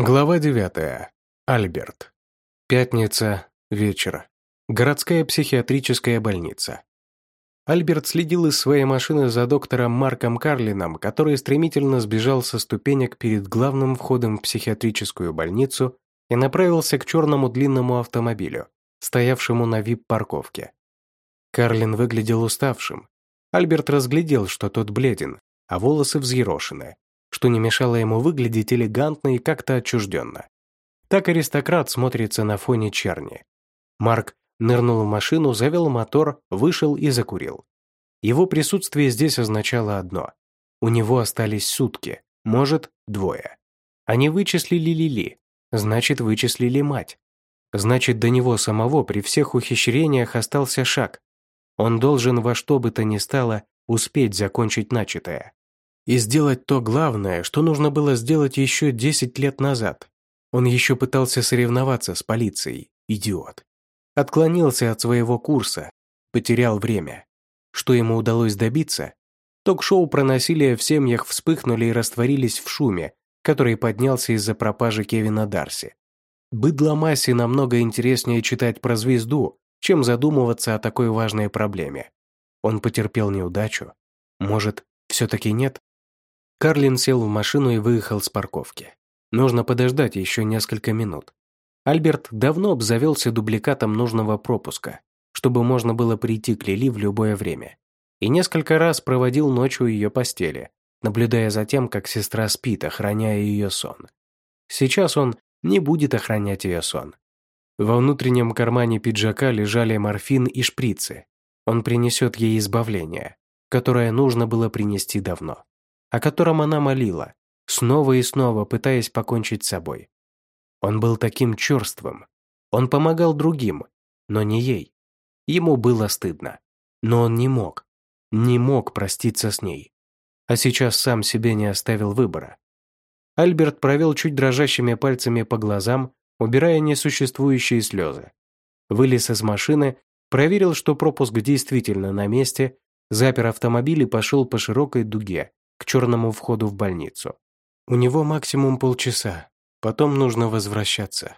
Глава 9. Альберт. Пятница. Вечер. Городская психиатрическая больница. Альберт следил из своей машины за доктором Марком Карлином, который стремительно сбежал со ступенек перед главным входом в психиатрическую больницу и направился к черному длинному автомобилю, стоявшему на вип-парковке. Карлин выглядел уставшим. Альберт разглядел, что тот бледен, а волосы взъерошены что не мешало ему выглядеть элегантно и как-то отчужденно. Так аристократ смотрится на фоне черни. Марк нырнул в машину, завел мотор, вышел и закурил. Его присутствие здесь означало одно. У него остались сутки, может, двое. Они вычислили Лили, значит, вычислили мать. Значит, до него самого при всех ухищрениях остался шаг. Он должен во что бы то ни стало успеть закончить начатое и сделать то главное, что нужно было сделать еще 10 лет назад. Он еще пытался соревноваться с полицией, идиот. Отклонился от своего курса, потерял время. Что ему удалось добиться? Ток-шоу про насилие в семьях вспыхнули и растворились в шуме, который поднялся из-за пропажи Кевина Дарси. Быдломассе намного интереснее читать про звезду, чем задумываться о такой важной проблеме. Он потерпел неудачу? Может, все-таки нет? Карлин сел в машину и выехал с парковки. Нужно подождать еще несколько минут. Альберт давно обзавелся дубликатом нужного пропуска, чтобы можно было прийти к Лили в любое время. И несколько раз проводил ночь у ее постели, наблюдая за тем, как сестра спит, охраняя ее сон. Сейчас он не будет охранять ее сон. Во внутреннем кармане пиджака лежали морфин и шприцы. Он принесет ей избавление, которое нужно было принести давно о котором она молила, снова и снова пытаясь покончить с собой. Он был таким черствым. Он помогал другим, но не ей. Ему было стыдно. Но он не мог. Не мог проститься с ней. А сейчас сам себе не оставил выбора. Альберт провел чуть дрожащими пальцами по глазам, убирая несуществующие слезы. Вылез из машины, проверил, что пропуск действительно на месте, запер автомобиль и пошел по широкой дуге, к черному входу в больницу. У него максимум полчаса, потом нужно возвращаться.